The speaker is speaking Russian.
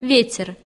ветер.